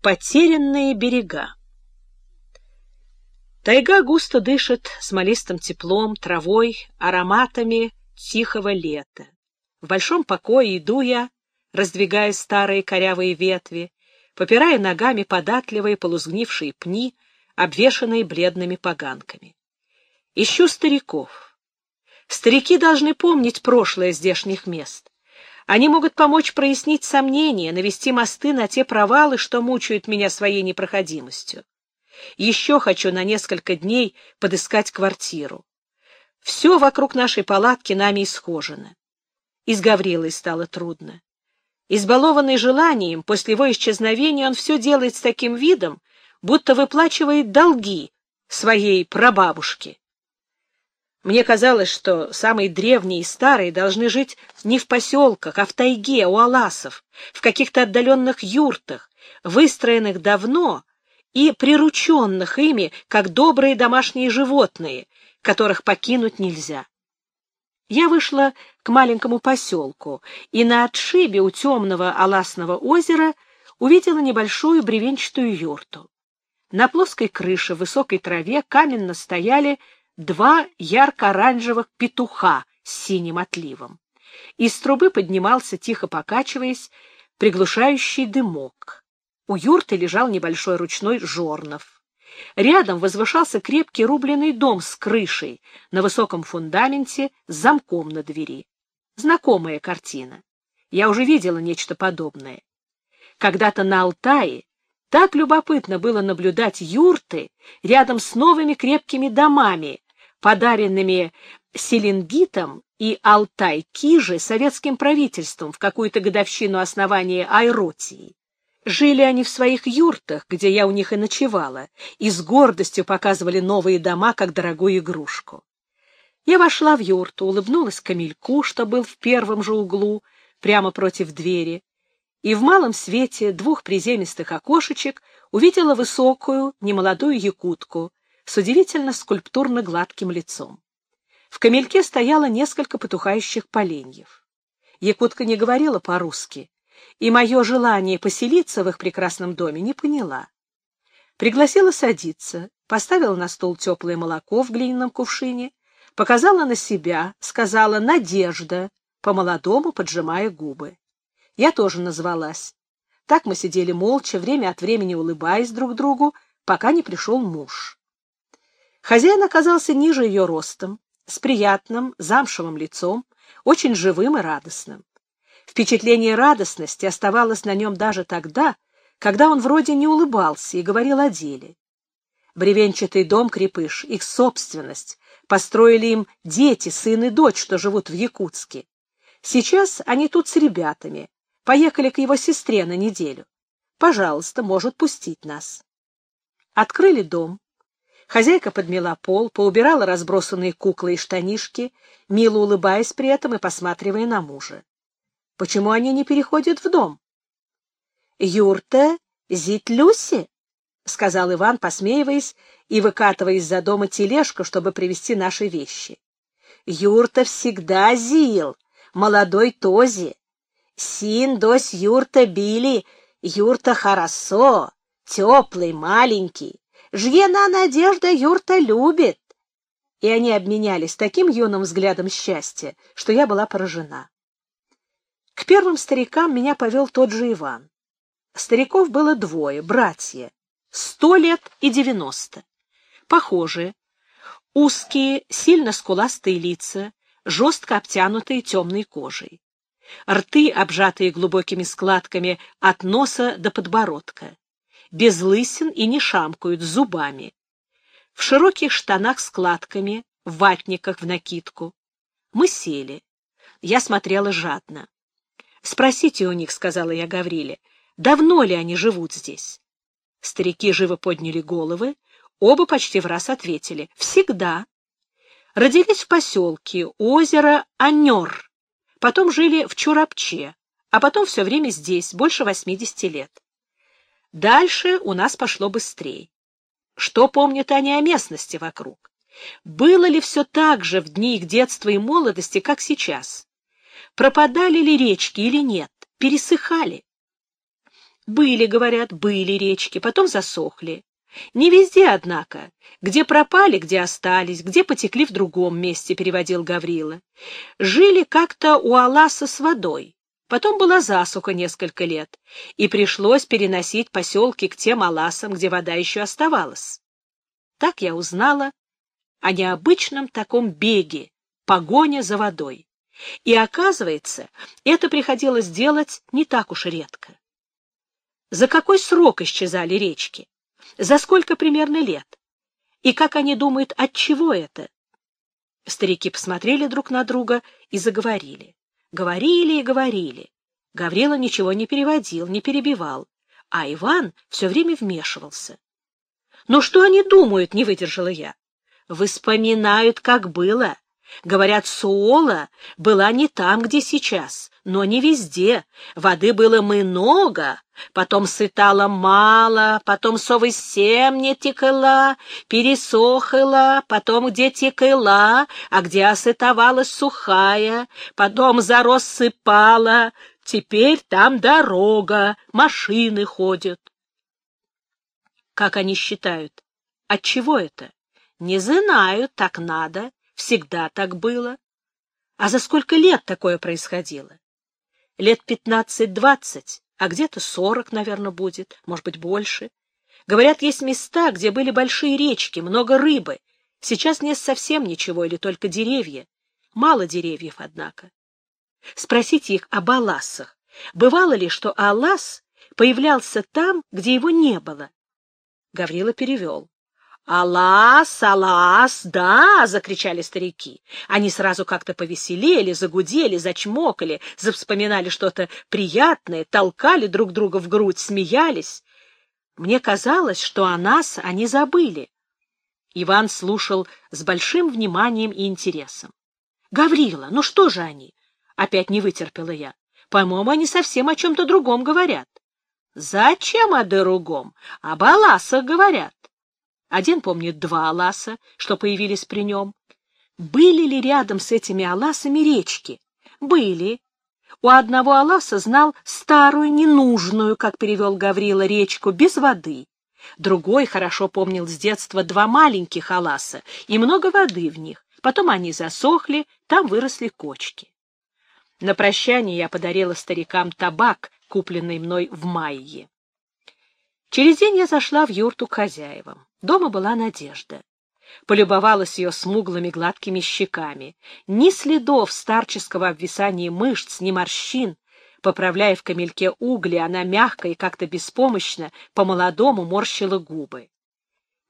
Потерянные берега. Тайга густо дышит смолистым теплом, травой, ароматами тихого лета. В большом покое иду я, раздвигая старые корявые ветви, попирая ногами податливые полузгнившие пни, обвешанные бледными поганками. Ищу стариков. Старики должны помнить прошлое здешних мест. Они могут помочь прояснить сомнения, навести мосты на те провалы, что мучают меня своей непроходимостью. Еще хочу на несколько дней подыскать квартиру. Все вокруг нашей палатки нами исхожено. И с Гаврилой стало трудно. Избалованный желанием, после его исчезновения он все делает с таким видом, будто выплачивает долги своей прабабушке. Мне казалось, что самые древние и старые должны жить не в поселках, а в тайге, у аласов, в каких-то отдаленных юртах, выстроенных давно и прирученных ими, как добрые домашние животные, которых покинуть нельзя. Я вышла к маленькому поселку, и на отшибе у темного аласного озера увидела небольшую бревенчатую юрту. На плоской крыше в высокой траве каменно стояли два ярко-оранжевых петуха с синим отливом. Из трубы поднимался, тихо покачиваясь, приглушающий дымок. У юрты лежал небольшой ручной жорнов. Рядом возвышался крепкий рубленый дом с крышей на высоком фундаменте с замком на двери. Знакомая картина. Я уже видела нечто подобное. Когда-то на Алтае так любопытно было наблюдать юрты рядом с новыми крепкими домами, подаренными Селенгитом и Алтай-Кижи советским правительством в какую-то годовщину основания Айротии. Жили они в своих юртах, где я у них и ночевала, и с гордостью показывали новые дома, как дорогую игрушку. Я вошла в юрту, улыбнулась камельку, что был в первом же углу, прямо против двери, и в малом свете двух приземистых окошечек увидела высокую, немолодую якутку, с удивительно скульптурно гладким лицом. В камельке стояло несколько потухающих поленьев. Якутка не говорила по-русски, и мое желание поселиться в их прекрасном доме не поняла. Пригласила садиться, поставила на стол теплое молоко в глиняном кувшине, показала на себя, сказала «Надежда», по-молодому поджимая губы. Я тоже назвалась. Так мы сидели молча, время от времени улыбаясь друг другу, пока не пришел муж. Хозяин оказался ниже ее ростом, с приятным, замшевым лицом, очень живым и радостным. Впечатление радостности оставалось на нем даже тогда, когда он вроде не улыбался и говорил о деле. Бревенчатый дом Крепыш, их собственность, построили им дети, сын и дочь, что живут в Якутске. Сейчас они тут с ребятами, поехали к его сестре на неделю. Пожалуйста, может пустить нас. Открыли дом, Хозяйка подмела пол, поубирала разбросанные куклы и штанишки, мило улыбаясь при этом и посматривая на мужа. Почему они не переходят в дом? — Юрта зит Люси, — сказал Иван, посмеиваясь и выкатывая из-за дома тележку, чтобы привезти наши вещи. — Юрта всегда зил, молодой Този. Син дось юрта били, юрта хорошо, теплый, маленький. Жьена Надежда юрта любит. И они обменялись таким юным взглядом счастья, что я была поражена. К первым старикам меня повел тот же Иван. Стариков было двое, братья, сто лет и девяносто. Похожие, узкие, сильно скуластые лица, жестко обтянутые темной кожей. Рты, обжатые глубокими складками от носа до подбородка без лысин и не шамкают зубами. В широких штанах с кладками, в ватниках в накидку. Мы сели. Я смотрела жадно. «Спросите у них», — сказала я Гавриле, — «давно ли они живут здесь?» Старики живо подняли головы, оба почти в раз ответили «всегда». Родились в поселке озеро Анер, потом жили в Чурапче, а потом все время здесь, больше восьмидесяти лет. Дальше у нас пошло быстрее. Что помнят они о местности вокруг? Было ли все так же в дни их детства и молодости, как сейчас? Пропадали ли речки или нет? Пересыхали? Были, говорят, были речки, потом засохли. Не везде, однако. Где пропали, где остались, где потекли в другом месте, переводил Гаврила. Жили как-то у Аласа с водой. Потом была засуха несколько лет, и пришлось переносить поселки к тем Аласам, где вода еще оставалась. Так я узнала о необычном таком беге, погоня за водой. И, оказывается, это приходилось делать не так уж редко. За какой срок исчезали речки? За сколько примерно лет? И как они думают, от чего это? Старики посмотрели друг на друга и заговорили. Говорили и говорили. Гаврила ничего не переводил, не перебивал, а Иван все время вмешивался. «Ну что они думают?» — не выдержала я. «Вспоминают, как было. Говорят, Суола была не там, где сейчас, но не везде. Воды было много, потом сытала мало, потом совсем не текла, пересохла, потом где текла, а где осытовалась сухая, потом зароссыпала, теперь там дорога, машины ходят. Как они считают? От чего это? Не знаю, так надо. Всегда так было. А за сколько лет такое происходило? Лет пятнадцать-двадцать, а где-то сорок, наверное, будет, может быть, больше. Говорят, есть места, где были большие речки, много рыбы. Сейчас нет совсем ничего или только деревья. Мало деревьев, однако. Спросите их об Алласах. Бывало ли, что Аллас появлялся там, где его не было? Гаврила перевел. «Алас, алас, да!» — закричали старики. Они сразу как-то повеселели, загудели, зачмокали, завспоминали что-то приятное, толкали друг друга в грудь, смеялись. Мне казалось, что о нас они забыли. Иван слушал с большим вниманием и интересом. — Гаврила, ну что же они? — опять не вытерпела я. — По-моему, они совсем о чем-то другом говорят. — Зачем о другом? Об Аласах говорят. Один помнит два Аласа, что появились при нем. Были ли рядом с этими Аласами речки? Были. У одного Аласа знал старую, ненужную, как перевел Гаврила, речку, без воды. Другой хорошо помнил с детства два маленьких Аласа и много воды в них. Потом они засохли, там выросли кочки. На прощание я подарила старикам табак, купленный мной в Майе. Через день я зашла в юрту к хозяевам. Дома была Надежда. Полюбовалась ее смуглыми гладкими щеками. Ни следов старческого обвисания мышц, ни морщин. Поправляя в камельке угли, она мягко и как-то беспомощно по-молодому морщила губы.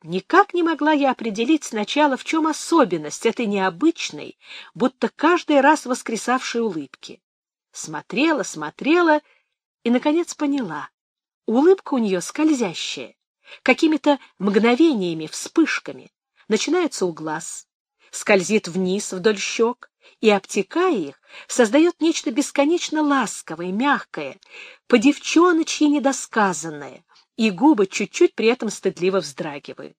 Никак не могла я определить сначала, в чем особенность этой необычной, будто каждый раз воскресавшей улыбки. Смотрела, смотрела и, наконец, поняла. Улыбка у нее скользящая, какими-то мгновениями, вспышками. Начинается у глаз, скользит вниз вдоль щек и, обтекая их, создает нечто бесконечно ласковое, мягкое, по-девчоночьи недосказанное, и губы чуть-чуть при этом стыдливо вздрагивают.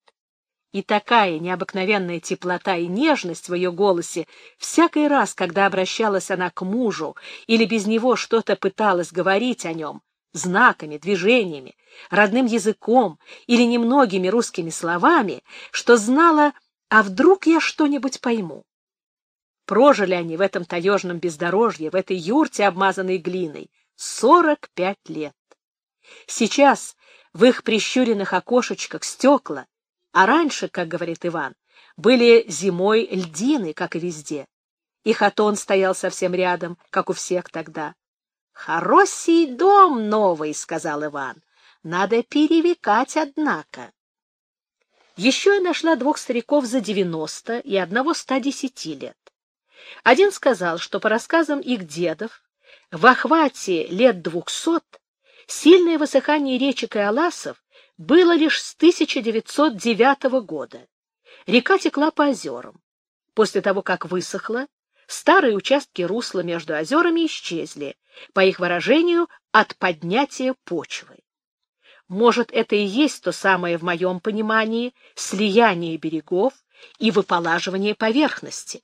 И такая необыкновенная теплота и нежность в ее голосе всякий раз, когда обращалась она к мужу или без него что-то пыталась говорить о нем, знаками, движениями, родным языком или немногими русскими словами, что знала, а вдруг я что-нибудь пойму. Прожили они в этом таежном бездорожье, в этой юрте, обмазанной глиной, сорок пять лет. Сейчас в их прищуренных окошечках стекла, а раньше, как говорит Иван, были зимой льдины, как и везде. И хатон стоял совсем рядом, как у всех тогда. «Хороший дом новый», — сказал Иван. «Надо перевекать, однако». Еще я нашла двух стариков за девяносто и одного ста десяти лет. Один сказал, что по рассказам их дедов в охвате лет двухсот сильное высыхание речек и аласов было лишь с 1909 года. Река текла по озерам. После того, как высохла, старые участки русла между озерами исчезли, по их выражению, от поднятия почвы. Может, это и есть то самое в моем понимании слияние берегов и выполаживание поверхности.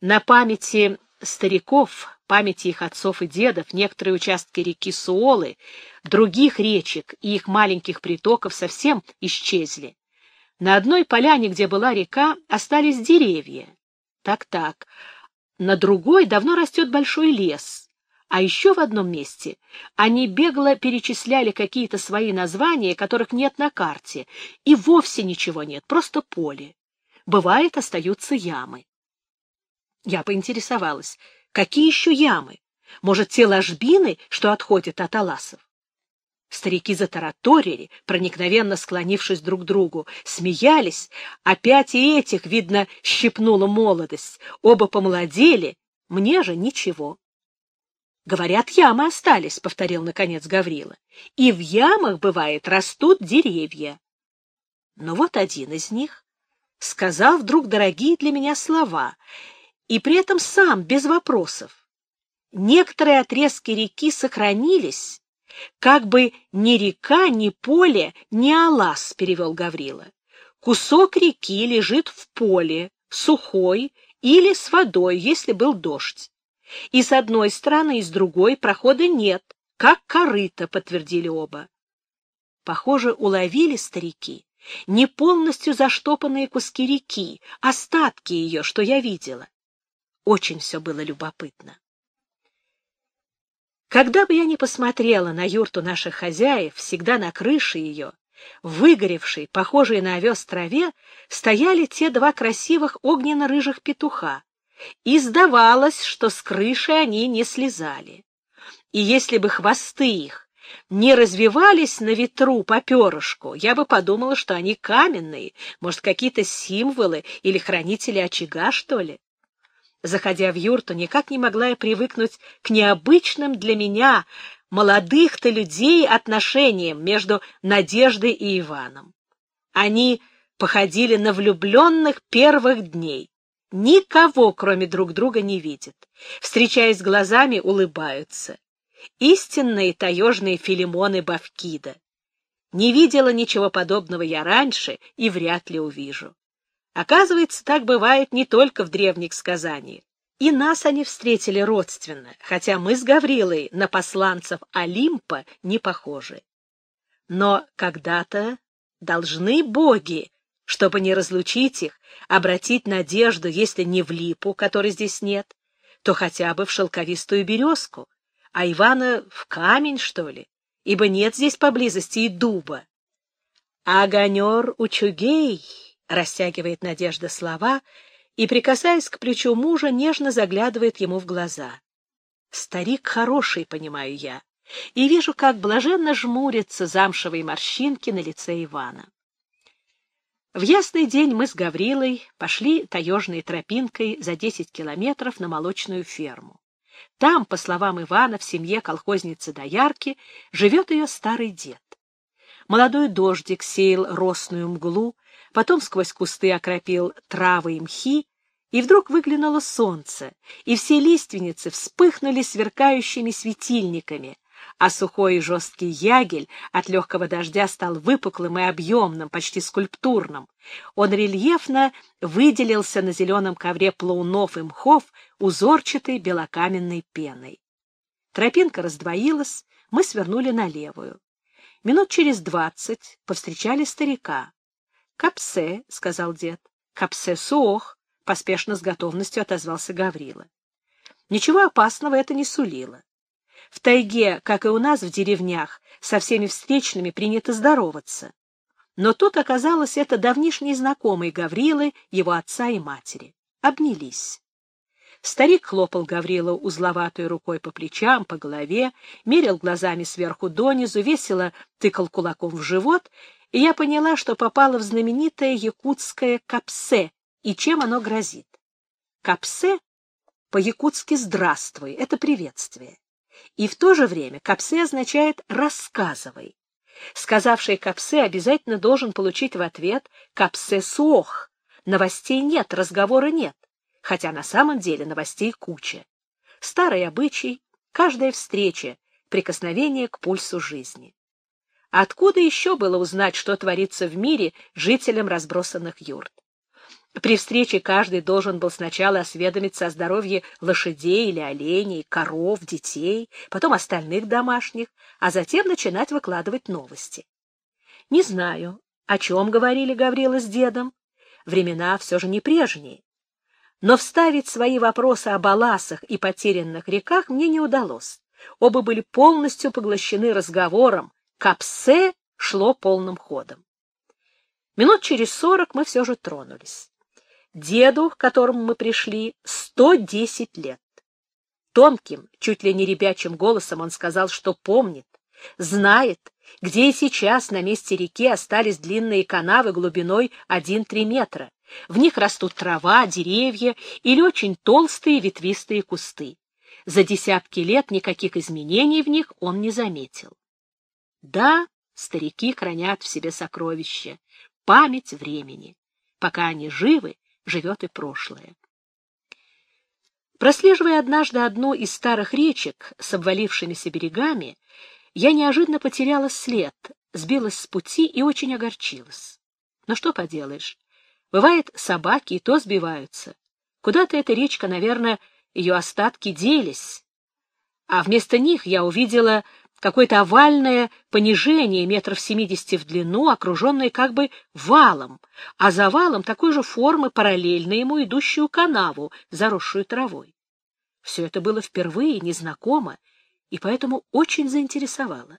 На памяти стариков, памяти их отцов и дедов, некоторые участки реки Суолы, других речек и их маленьких притоков совсем исчезли. На одной поляне, где была река, остались деревья. Так-так. На другой давно растет большой лес. А еще в одном месте они бегло перечисляли какие-то свои названия, которых нет на карте, и вовсе ничего нет, просто поле. Бывает, остаются ямы. Я поинтересовалась, какие еще ямы? Может, те ложбины, что отходят от аласов? Старики затараторили, проникновенно склонившись друг к другу, смеялись. Опять и этих, видно, щипнула молодость. Оба помолодели, мне же ничего. — Говорят, ямы остались, — повторил наконец Гаврила. — И в ямах, бывает, растут деревья. Но вот один из них сказал вдруг дорогие для меня слова, и при этом сам, без вопросов. Некоторые отрезки реки сохранились, как бы ни река, ни поле, ни Алас, — перевел Гаврила. Кусок реки лежит в поле, сухой или с водой, если был дождь. И с одной стороны, и с другой прохода нет, как корыто, — подтвердили оба. Похоже, уловили старики не полностью заштопанные куски реки, остатки ее, что я видела. Очень все было любопытно. Когда бы я ни посмотрела на юрту наших хозяев, всегда на крыше ее, выгоревшей, похожей на овес траве, стояли те два красивых огненно-рыжих петуха, и сдавалось, что с крыши они не слезали. И если бы хвосты их не развивались на ветру по перышку, я бы подумала, что они каменные, может, какие-то символы или хранители очага, что ли. Заходя в юрту, никак не могла я привыкнуть к необычным для меня, молодых-то людей, отношениям между Надеждой и Иваном. Они походили на влюбленных первых дней. Никого, кроме друг друга, не видят. Встречаясь глазами, улыбаются. Истинные таежные филимоны Бавкида. Не видела ничего подобного я раньше и вряд ли увижу. Оказывается, так бывает не только в древних сказаниях. И нас они встретили родственно, хотя мы с Гаврилой на посланцев Олимпа не похожи. Но когда-то должны боги, чтобы не разлучить их, обратить надежду, если не в липу, которой здесь нет, то хотя бы в шелковистую березку, а Ивана в камень, что ли, ибо нет здесь поблизости и дуба. Агонер учугей растягивает Надежда слова и, прикасаясь к плечу мужа, нежно заглядывает ему в глаза. Старик хороший, понимаю я, и вижу, как блаженно жмурятся замшевые морщинки на лице Ивана. В ясный день мы с Гаврилой пошли таежной тропинкой за десять километров на молочную ферму. Там, по словам Ивана, в семье колхозницы Доярки живет ее старый дед. Молодой дождик сеял росную мглу, потом сквозь кусты окропил травы и мхи, и вдруг выглянуло солнце, и все лиственницы вспыхнули сверкающими светильниками, а сухой и жесткий ягель от легкого дождя стал выпуклым и объемным, почти скульптурным. Он рельефно выделился на зеленом ковре плаунов и мхов узорчатой белокаменной пеной. Тропинка раздвоилась, мы свернули на левую. Минут через двадцать повстречали старика. — Капсе, — сказал дед. — Капсе суох, — поспешно с готовностью отозвался Гаврила. Ничего опасного это не сулило. В тайге, как и у нас в деревнях, со всеми встречными принято здороваться. Но тут оказалось это давнишний знакомый Гаврилы, его отца и матери. Обнялись. Старик хлопал Гаврила узловатой рукой по плечам, по голове, мерил глазами сверху донизу, весело тыкал кулаком в живот и я поняла, что попала в знаменитое якутское капсе и чем оно грозит. Капсе по-якутски «здравствуй» — это приветствие. И в то же время капсе означает «рассказывай». Сказавший капсе обязательно должен получить в ответ капсе суох. Новостей нет, разговора нет, хотя на самом деле новостей куча. Старый обычай, каждая встреча, прикосновение к пульсу жизни. Откуда еще было узнать, что творится в мире жителям разбросанных юрт? При встрече каждый должен был сначала осведомиться о здоровье лошадей или оленей, коров, детей, потом остальных домашних, а затем начинать выкладывать новости. Не знаю, о чем говорили Гаврила с дедом. Времена все же не прежние. Но вставить свои вопросы о баласах и потерянных реках мне не удалось. Оба были полностью поглощены разговором. Капсе шло полным ходом. Минут через сорок мы все же тронулись. Деду, к которому мы пришли, сто десять лет. Тонким, чуть ли не ребячим голосом он сказал, что помнит, знает, где и сейчас на месте реки остались длинные канавы глубиной один-три метра. В них растут трава, деревья или очень толстые ветвистые кусты. За десятки лет никаких изменений в них он не заметил. Да, старики хранят в себе сокровища, память времени. Пока они живы, живет и прошлое. Прослеживая однажды одну из старых речек с обвалившимися берегами, я неожиданно потеряла след, сбилась с пути и очень огорчилась. Но что поделаешь, бывает, собаки и то сбиваются. Куда-то эта речка, наверное, ее остатки делись. А вместо них я увидела какое-то овальное понижение метров семидесяти в длину, окруженное как бы валом, а за валом такой же формы параллельно ему идущую канаву, заросшую травой. Все это было впервые незнакомо и поэтому очень заинтересовало.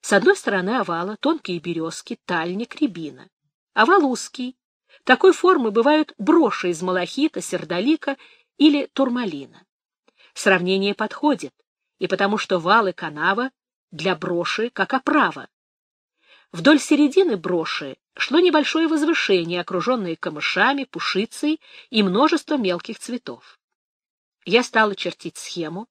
С одной стороны овала тонкие березки, тальник, рябина. Овал узкий. Такой формы бывают броши из малахита, сердолика или турмалина. Сравнение подходит и потому что вал и канава для броши как оправа. Вдоль середины броши шло небольшое возвышение, окруженное камышами, пушицей и множеством мелких цветов. Я стала чертить схему,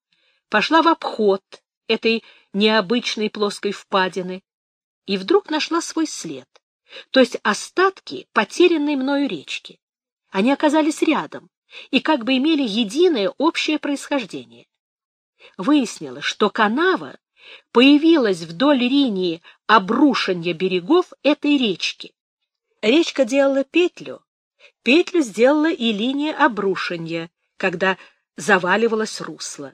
пошла в обход этой необычной плоской впадины и вдруг нашла свой след, то есть остатки потерянной мною речки. Они оказались рядом и как бы имели единое общее происхождение выяснилось, что канава появилась вдоль линии обрушения берегов этой речки. Речка делала петлю, петлю сделала и линия обрушения, когда заваливалось русло.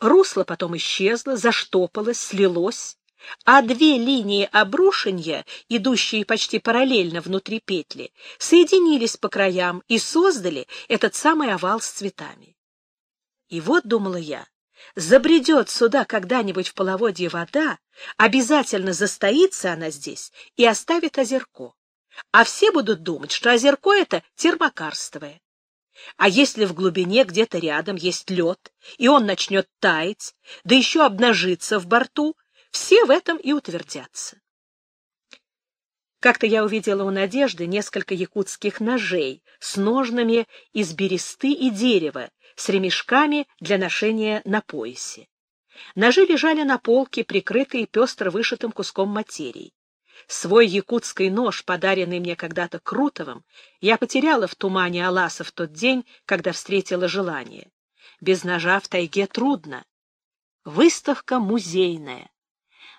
Русло потом исчезло, заштопалось, слилось, а две линии обрушения, идущие почти параллельно внутри петли, соединились по краям и создали этот самый овал с цветами. И вот, думала я, Забредет сюда когда-нибудь в половодье вода, обязательно застоится она здесь и оставит озерко. А все будут думать, что озерко это термокарстовое. А если в глубине где-то рядом есть лед, и он начнет таять, да еще обнажиться в борту, все в этом и утвердятся. Как-то я увидела у Надежды несколько якутских ножей с ножнами из бересты и дерева, с ремешками для ношения на поясе. Ножи лежали на полке, прикрытые пестро вышитым куском материи. Свой якутский нож, подаренный мне когда-то Крутовым, я потеряла в тумане Аласа в тот день, когда встретила желание. Без ножа в тайге трудно. Выставка музейная.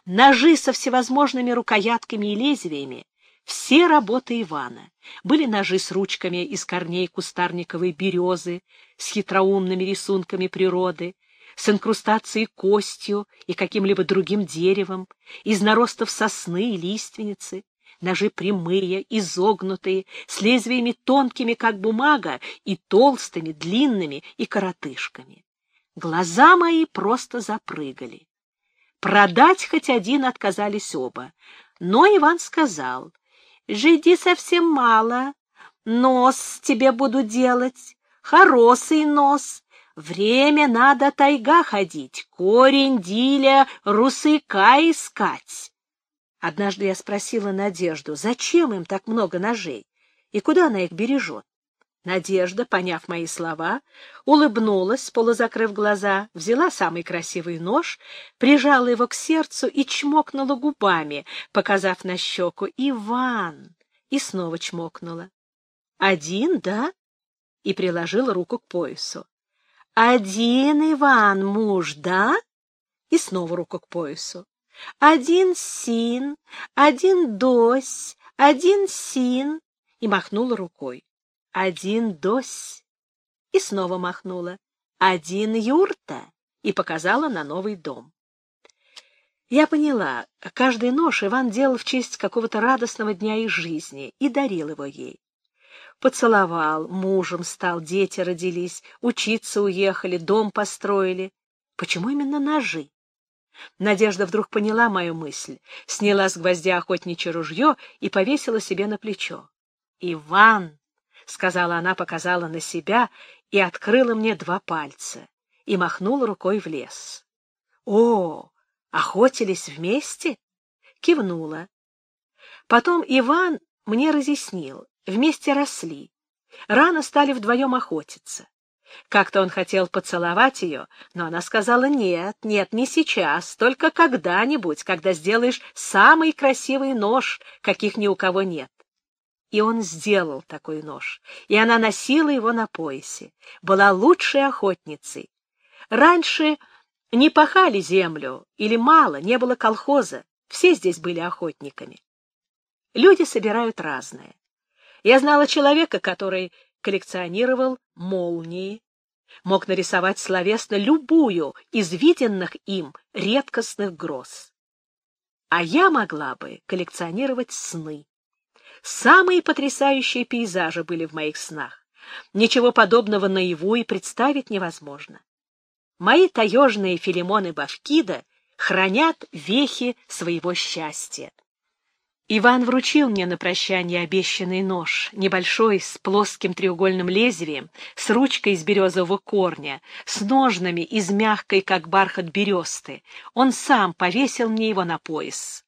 Ножи со всевозможными рукоятками и лезвиями, все работы Ивана. Были ножи с ручками из корней кустарниковой березы, с хитроумными рисунками природы, с инкрустацией костью и каким-либо другим деревом, из наростов сосны и лиственницы, ножи прямые, изогнутые, с лезвиями тонкими, как бумага, и толстыми, длинными и коротышками. Глаза мои просто запрыгали. Продать хоть один отказались оба, но Иван сказал, Жиди совсем мало. Нос тебе буду делать, хороший нос. Время надо тайга ходить, корень диля русыка искать. Однажды я спросила Надежду, зачем им так много ножей и куда она их бережет. Надежда, поняв мои слова, улыбнулась, полузакрыв глаза, взяла самый красивый нож, прижала его к сердцу и чмокнула губами, показав на щеку «Иван!» и снова чмокнула. «Один, да?» и приложила руку к поясу. «Один, Иван, муж, да?» и снова руку к поясу. «Один син, один дось, один син» и махнула рукой. Один дось. И снова махнула. Один юрта. И показала на новый дом. Я поняла, каждый нож Иван делал в честь какого-то радостного дня из жизни и дарил его ей. Поцеловал, мужем стал, дети родились, учиться уехали, дом построили. Почему именно ножи? Надежда вдруг поняла мою мысль, сняла с гвоздя охотничье ружье и повесила себе на плечо. «Иван!» — сказала она, показала на себя и открыла мне два пальца и махнула рукой в лес. «О, охотились вместе?» — кивнула. Потом Иван мне разъяснил, вместе росли, рано стали вдвоем охотиться. Как-то он хотел поцеловать ее, но она сказала «нет, нет, не сейчас, только когда-нибудь, когда сделаешь самый красивый нож, каких ни у кого нет». И он сделал такой нож, и она носила его на поясе, была лучшей охотницей. Раньше не пахали землю, или мало, не было колхоза, все здесь были охотниками. Люди собирают разное. Я знала человека, который коллекционировал молнии, мог нарисовать словесно любую из виденных им редкостных гроз. А я могла бы коллекционировать сны. Самые потрясающие пейзажи были в моих снах. Ничего подобного наяву и представить невозможно. Мои таежные филимоны Бавкида хранят вехи своего счастья. Иван вручил мне на прощание обещанный нож, небольшой, с плоским треугольным лезвием, с ручкой из березового корня, с ножнами из мягкой, как бархат бересты. Он сам повесил мне его на пояс.